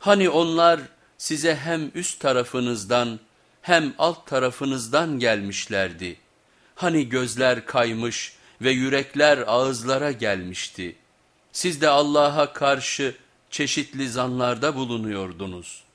Hani onlar size hem üst tarafınızdan hem alt tarafınızdan gelmişlerdi. Hani gözler kaymış ve yürekler ağızlara gelmişti. Siz de Allah'a karşı çeşitli zanlarda bulunuyordunuz.''